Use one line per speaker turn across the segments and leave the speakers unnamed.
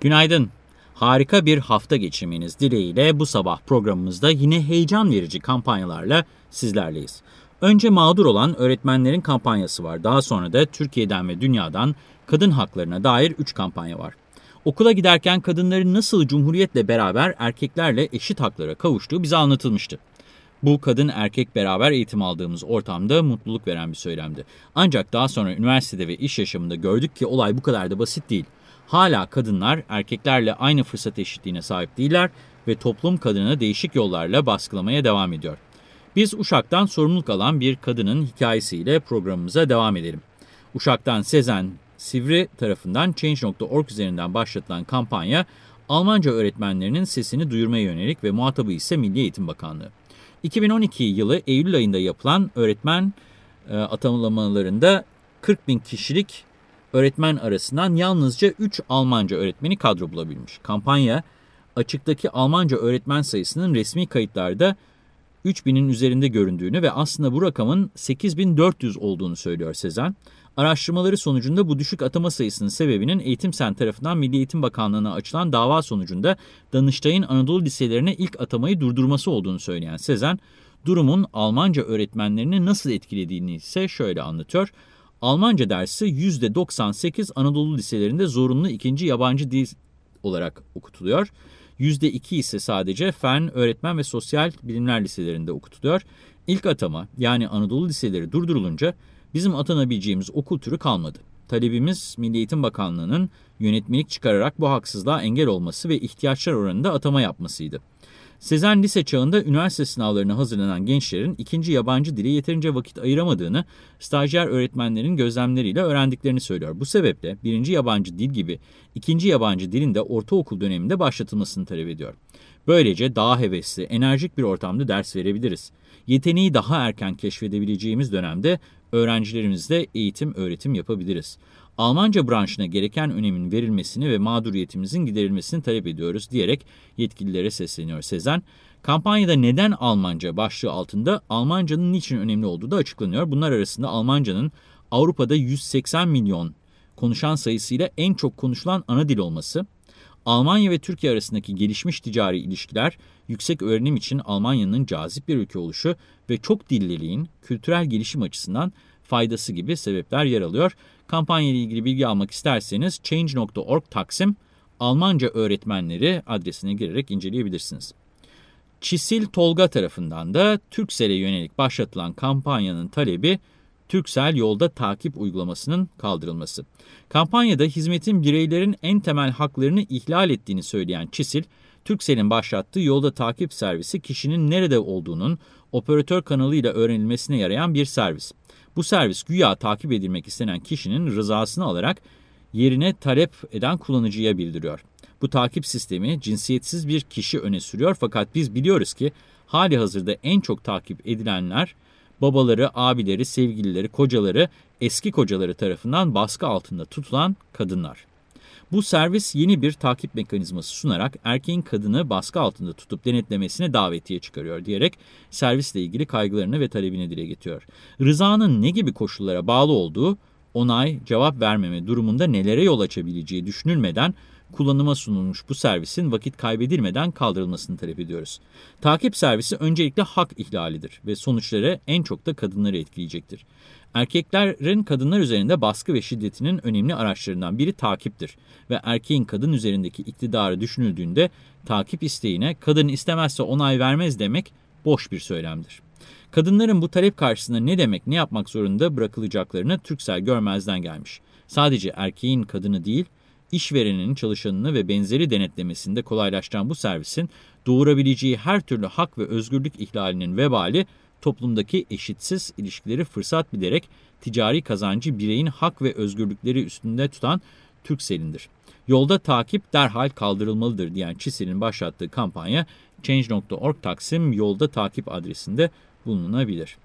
Günaydın. Harika bir hafta geçirmeniz dileğiyle bu sabah programımızda yine heyecan verici kampanyalarla sizlerleyiz. Önce mağdur olan öğretmenlerin kampanyası var. Daha sonra da Türkiye'den ve dünyadan kadın haklarına dair 3 kampanya var. Okula giderken kadınların nasıl cumhuriyetle beraber erkeklerle eşit haklara kavuştuğu bize anlatılmıştı. Bu kadın erkek beraber eğitim aldığımız ortamda mutluluk veren bir söylemdi. Ancak daha sonra üniversitede ve iş yaşamında gördük ki olay bu kadar da basit değil. Hala kadınlar erkeklerle aynı fırsat eşitliğine sahip değiller ve toplum kadını değişik yollarla baskılamaya devam ediyor. Biz Uşak'tan sorumluluk alan bir kadının hikayesiyle programımıza devam edelim. Uşak'tan Sezen Sivri tarafından Change.org üzerinden başlatılan kampanya, Almanca öğretmenlerinin sesini duyurmaya yönelik ve muhatabı ise Milli Eğitim Bakanlığı. 2012 yılı Eylül ayında yapılan öğretmen e, atamalarında 40 bin kişilik öğretmen arasından yalnızca 3 Almanca öğretmeni kadro bulabilmiş. Kampanya, açıktaki Almanca öğretmen sayısının resmi kayıtlarda 3000'in üzerinde göründüğünü ve aslında bu rakamın 8400 olduğunu söylüyor Sezen. Araştırmaları sonucunda bu düşük atama sayısının sebebinin Eğitim Sen tarafından Milli Eğitim Bakanlığı'na açılan dava sonucunda Danıştay'ın Anadolu liselerine ilk atamayı durdurması olduğunu söyleyen Sezen, durumun Almanca öğretmenlerini nasıl etkilediğini ise şöyle anlatıyor. Almanca dersi %98 Anadolu liselerinde zorunlu ikinci yabancı dil olarak okutuluyor. %2 ise sadece fen, öğretmen ve sosyal bilimler liselerinde okutuluyor. İlk atama yani Anadolu liseleri durdurulunca bizim atanabileceğimiz okul türü kalmadı. Talebimiz Milli Eğitim Bakanlığı'nın yönetmelik çıkararak bu haksızlığa engel olması ve ihtiyaçlar oranında atama yapmasıydı. Sezen lise çağında üniversite sınavlarına hazırlanan gençlerin ikinci yabancı dili yeterince vakit ayıramadığını stajyer öğretmenlerin gözlemleriyle öğrendiklerini söylüyor. Bu sebeple birinci yabancı dil gibi ikinci yabancı dilin de ortaokul döneminde başlatılmasını talep ediyor. Böylece daha hevesli, enerjik bir ortamda ders verebiliriz. Yeteneği daha erken keşfedebileceğimiz dönemde öğrencilerimizle eğitim, öğretim yapabiliriz. Almanca branşına gereken önemin verilmesini ve mağduriyetimizin giderilmesini talep ediyoruz diyerek yetkililere sesleniyor Sezen. Kampanyada neden Almanca başlığı altında Almancanın niçin önemli olduğu da açıklanıyor. Bunlar arasında Almancanın Avrupa'da 180 milyon konuşan sayısıyla en çok konuşulan ana dil olması, Almanya ve Türkiye arasındaki gelişmiş ticari ilişkiler, yüksek öğrenim için Almanya'nın cazip bir ülke oluşu ve çok dilliliğin kültürel gelişim açısından faydası gibi sebepler yer alıyor. Kampanya ile ilgili bilgi almak isterseniz change.org taksim Almanca öğretmenleri adresine girerek inceleyebilirsiniz. Çisil Tolga tarafından da Türksel'e yönelik başlatılan kampanyanın talebi Türksel yolda takip uygulamasının kaldırılması. Kampanyada hizmetin bireylerin en temel haklarını ihlal ettiğini söyleyen Çisil, Türksel'in başlattığı yolda takip servisi kişinin nerede olduğunun operatör kanalıyla öğrenilmesine yarayan bir servis. Bu servis güya takip edilmek istenen kişinin rızasını alarak yerine talep eden kullanıcıya bildiriyor. Bu takip sistemi cinsiyetsiz bir kişi öne sürüyor fakat biz biliyoruz ki hali hazırda en çok takip edilenler babaları, abileri, sevgilileri, kocaları, eski kocaları tarafından baskı altında tutulan kadınlar. Bu servis yeni bir takip mekanizması sunarak erkeğin kadını baskı altında tutup denetlemesine davetiye çıkarıyor diyerek servisle ilgili kaygılarını ve talebini dile getiriyor. Rızanın ne gibi koşullara bağlı olduğu, onay, cevap vermeme durumunda nelere yol açabileceği düşünülmeden kullanıma sunulmuş bu servisin vakit kaybedilmeden kaldırılmasını talep ediyoruz. Takip servisi öncelikle hak ihlalidir ve sonuçları en çok da kadınları etkileyecektir. Erkeklerin kadınlar üzerinde baskı ve şiddetinin önemli araçlarından biri takiptir ve erkeğin kadın üzerindeki iktidarı düşünüldüğünde takip isteğine kadın istemezse onay vermez demek boş bir söylemdir. Kadınların bu talep karşısında ne demek ne yapmak zorunda bırakılacaklarını Türksel görmezden gelmiş. Sadece erkeğin kadını değil, işverenin çalışanını ve benzeri denetlemesinde kolaylaştıran bu servisin doğurabileceği her türlü hak ve özgürlük ihlalinin vebali toplumdaki eşitsiz ilişkileri fırsat bilerek ticari kazancı bireyin hak ve özgürlükleri üstünde tutan Türksel'indir. Yolda takip derhal kaldırılmalıdır diyen Çisel'in başlattığı kampanya Change.org Taksim yolda takip adresinde bulunabilir.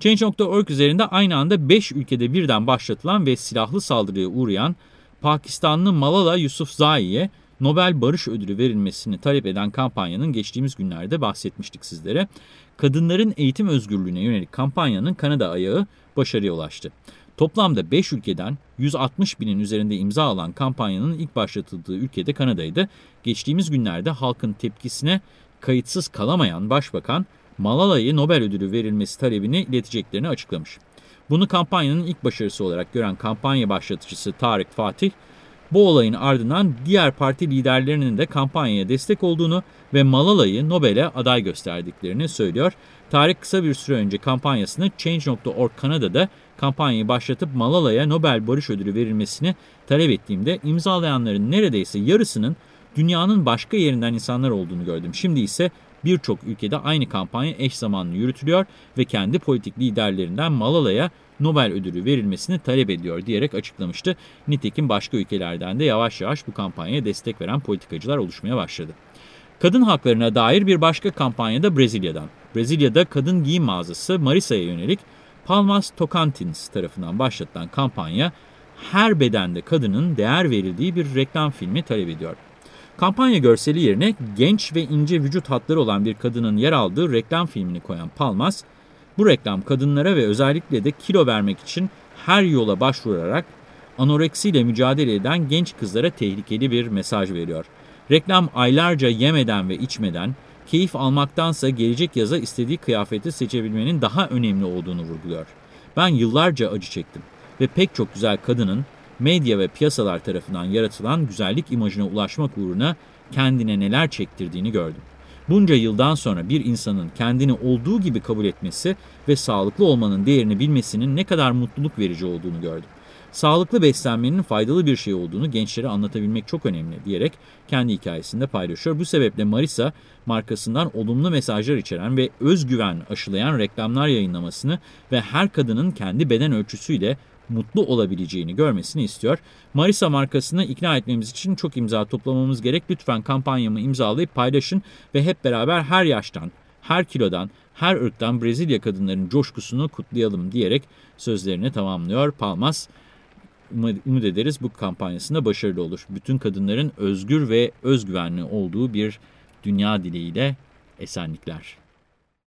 Change.org üzerinde aynı anda 5 ülkede birden başlatılan ve silahlı saldırıya uğrayan Pakistanlı Malala Yousafzai'ye Nobel Barış Ödülü verilmesini talep eden kampanyanın geçtiğimiz günlerde bahsetmiştik sizlere. Kadınların eğitim özgürlüğüne yönelik kampanyanın Kanada ayağı başarıya ulaştı. Toplamda 5 ülkeden 160 binin üzerinde imza alan kampanyanın ilk başlatıldığı ülkede Kanada'ydı. Geçtiğimiz günlerde halkın tepkisine kayıtsız kalamayan başbakan Malala'yı Nobel ödülü verilmesi talebini ileteceklerini açıklamış. Bunu kampanyanın ilk başarısı olarak gören kampanya başlatıcısı Tarık Fatih, bu olayın ardından diğer parti liderlerinin de kampanyaya destek olduğunu ve Malala'yı Nobel'e aday gösterdiklerini söylüyor. Tarık kısa bir süre önce kampanyasını Change.org Kanada'da kampanyayı başlatıp Malala'ya Nobel Barış Ödülü verilmesini talep ettiğimde imzalayanların neredeyse yarısının dünyanın başka yerinden insanlar olduğunu gördüm. Şimdi ise birçok ülkede aynı kampanya eş zamanlı yürütülüyor ve kendi politik liderlerinden Malala'ya Nobel ödülü verilmesini talep ediyor diyerek açıklamıştı. Nitekim başka ülkelerden de yavaş yavaş bu kampanyaya destek veren politikacılar oluşmaya başladı. Kadın haklarına dair bir başka kampanya da Brezilya'dan. Brezilya'da kadın giyim mağazası Marisa'ya yönelik Palmas Tocantins tarafından başlatılan kampanya her bedende kadının değer verildiği bir reklam filmi talep ediyor. Kampanya görseli yerine genç ve ince vücut hatları olan bir kadının yer aldığı reklam filmini koyan Palmas, bu reklam kadınlara ve özellikle de kilo vermek için her yola başvurarak anoreksiyle mücadele eden genç kızlara tehlikeli bir mesaj veriyor. Reklam aylarca yemeden ve içmeden, keyif almaktansa gelecek yaza istediği kıyafeti seçebilmenin daha önemli olduğunu vurguluyor. Ben yıllarca acı çektim ve pek çok güzel kadının medya ve piyasalar tarafından yaratılan güzellik imajına ulaşmak uğruna kendine neler çektirdiğini gördüm. Bunca yıldan sonra bir insanın kendini olduğu gibi kabul etmesi ve sağlıklı olmanın değerini bilmesinin ne kadar mutluluk verici olduğunu gördüm. Sağlıklı beslenmenin faydalı bir şey olduğunu gençlere anlatabilmek çok önemli diyerek kendi hikayesinde paylaşıyor. Bu sebeple Marisa markasından olumlu mesajlar içeren ve özgüven aşılayan reklamlar yayınlamasını ve her kadının kendi beden ölçüsüyle mutlu olabileceğini görmesini istiyor. Marisa markasını ikna etmemiz için çok imza toplamamız gerek. Lütfen kampanyamı imzalayıp paylaşın ve hep beraber her yaştan, her kilodan, her ırktan Brezilya kadınların coşkusunu kutlayalım diyerek sözlerini tamamlıyor Palmas. Umut ederiz bu kampanyasında başarılı olur. Bütün kadınların özgür ve özgüvenli olduğu bir dünya dileğiyle esenlikler.